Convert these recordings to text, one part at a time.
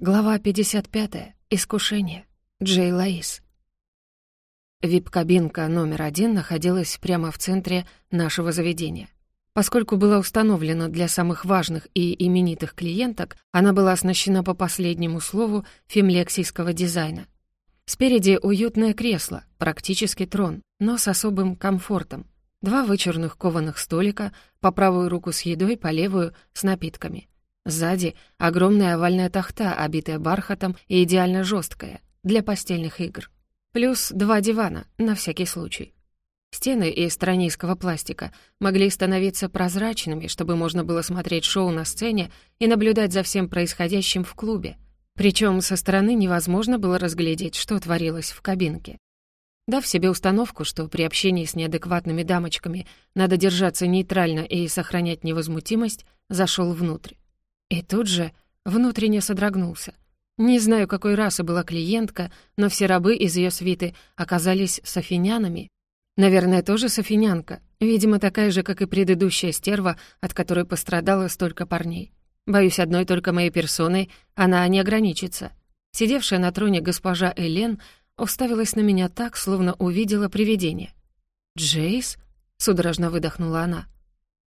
Глава 55. Искушение. Джей Лаис. Вип-кабинка номер один находилась прямо в центре нашего заведения. Поскольку была установлена для самых важных и именитых клиенток, она была оснащена по последнему слову фемлексийского дизайна. Спереди уютное кресло, практически трон, но с особым комфортом. Два вычурных кованых столика, по правую руку с едой, по левую — с напитками — Сзади огромная овальная тахта, обитая бархатом и идеально жесткая для постельных игр. Плюс два дивана, на всякий случай. Стены из странийского пластика могли становиться прозрачными, чтобы можно было смотреть шоу на сцене и наблюдать за всем происходящим в клубе. Причем со стороны невозможно было разглядеть, что творилось в кабинке. Дав себе установку, что при общении с неадекватными дамочками надо держаться нейтрально и сохранять невозмутимость, зашел внутрь. И тут же внутренне содрогнулся. Не знаю, какой расы была клиентка, но все рабы из ее свиты оказались софинянами. Наверное, тоже софинянка, видимо, такая же, как и предыдущая стерва, от которой пострадало столько парней. Боюсь, одной только моей персоной она не ограничится. Сидевшая на троне госпожа Элен уставилась на меня так, словно увидела привидение. «Джейс?» — судорожно выдохнула она.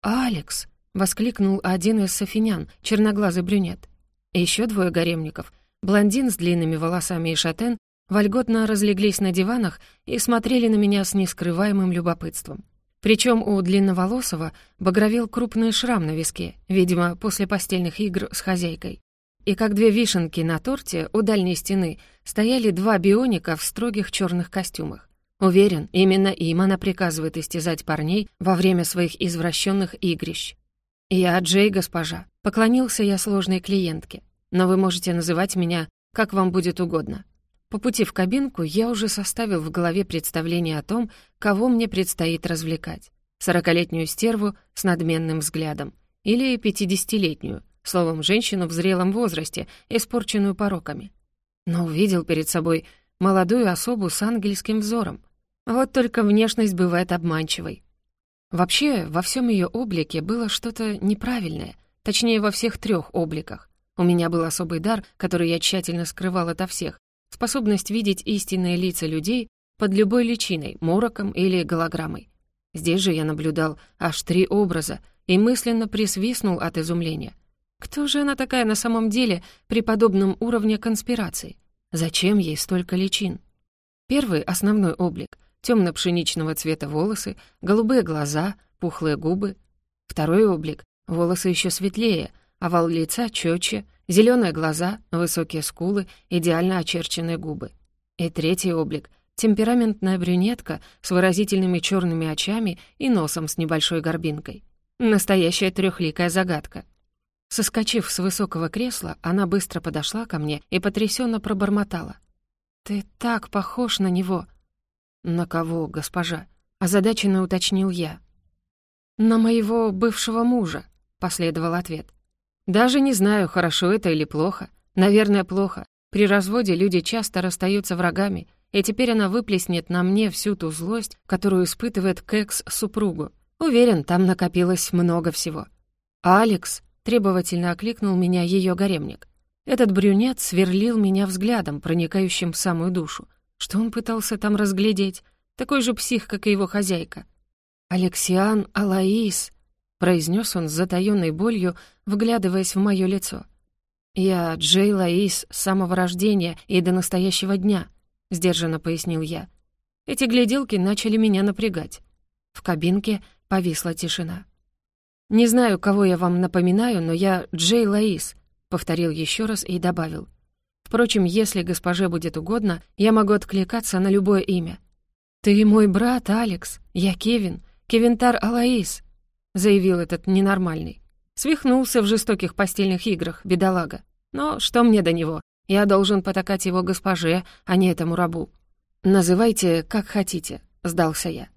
«Алекс!» — воскликнул один из софинян, черноглазый брюнет. Еще двое гаремников, блондин с длинными волосами и шатен, вольготно разлеглись на диванах и смотрели на меня с нескрываемым любопытством. Причем у длинноволосого багровел крупный шрам на виске, видимо, после постельных игр с хозяйкой. И как две вишенки на торте у дальней стены стояли два бионика в строгих черных костюмах. Уверен, именно им она приказывает истязать парней во время своих извращенных игрищ. «Я Джей, госпожа. Поклонился я сложной клиентке. Но вы можете называть меня, как вам будет угодно». По пути в кабинку я уже составил в голове представление о том, кого мне предстоит развлекать. Сорокалетнюю стерву с надменным взглядом. Или пятидесятилетнюю, словом, женщину в зрелом возрасте, испорченную пороками. Но увидел перед собой молодую особу с ангельским взором. Вот только внешность бывает обманчивой. Вообще, во всем ее облике было что-то неправильное, точнее, во всех трех обликах. У меня был особый дар, который я тщательно скрывал ото всех, способность видеть истинные лица людей под любой личиной, мороком или голограммой. Здесь же я наблюдал аж три образа и мысленно присвистнул от изумления. Кто же она такая на самом деле при подобном уровне конспирации? Зачем ей столько личин? Первый, основной облик, темно-пшеничного цвета волосы, голубые глаза, пухлые губы. Второй облик — волосы еще светлее, овал лица четче, зеленые глаза, высокие скулы, идеально очерченные губы. И третий облик — темпераментная брюнетка с выразительными черными очами и носом с небольшой горбинкой. Настоящая трехликая загадка. Соскочив с высокого кресла, она быстро подошла ко мне и потрясенно пробормотала. «Ты так похож на него!» «На кого, госпожа?» — озадаченно уточнил я. «На моего бывшего мужа», — последовал ответ. «Даже не знаю, хорошо это или плохо. Наверное, плохо. При разводе люди часто расстаются врагами, и теперь она выплеснет на мне всю ту злость, которую испытывает к экс-супругу. Уверен, там накопилось много всего». «Алекс», — требовательно окликнул меня ее гаремник. Этот брюнет сверлил меня взглядом, проникающим в самую душу. Что он пытался там разглядеть? Такой же псих, как и его хозяйка. «Алексиан Алаис», — произнес он с затаённой болью, вглядываясь в мое лицо. «Я Джей Лаис с самого рождения и до настоящего дня», — сдержанно пояснил я. Эти гляделки начали меня напрягать. В кабинке повисла тишина. «Не знаю, кого я вам напоминаю, но я Джей Лаис», — повторил еще раз и добавил. Впрочем, если госпоже будет угодно, я могу откликаться на любое имя. «Ты мой брат, Алекс. Я Кевин. Кевинтар Алаис», — заявил этот ненормальный. Свихнулся в жестоких постельных играх, бедолага. Но что мне до него? Я должен потакать его госпоже, а не этому рабу. «Называйте, как хотите», — сдался я.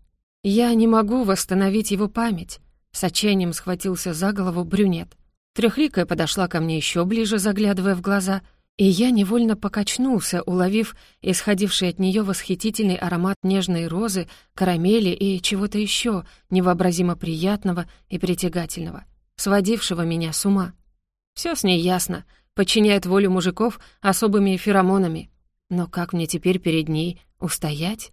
«Я не могу восстановить его память», — с отчаянием схватился за голову брюнет. Трехликая подошла ко мне еще ближе, заглядывая в глаза — и я невольно покачнулся, уловив исходивший от нее восхитительный аромат нежной розы, карамели и чего-то еще невообразимо приятного и притягательного, сводившего меня с ума. Все с ней ясно. подчиняет волю мужиков особыми феромонами. Но как мне теперь перед ней устоять?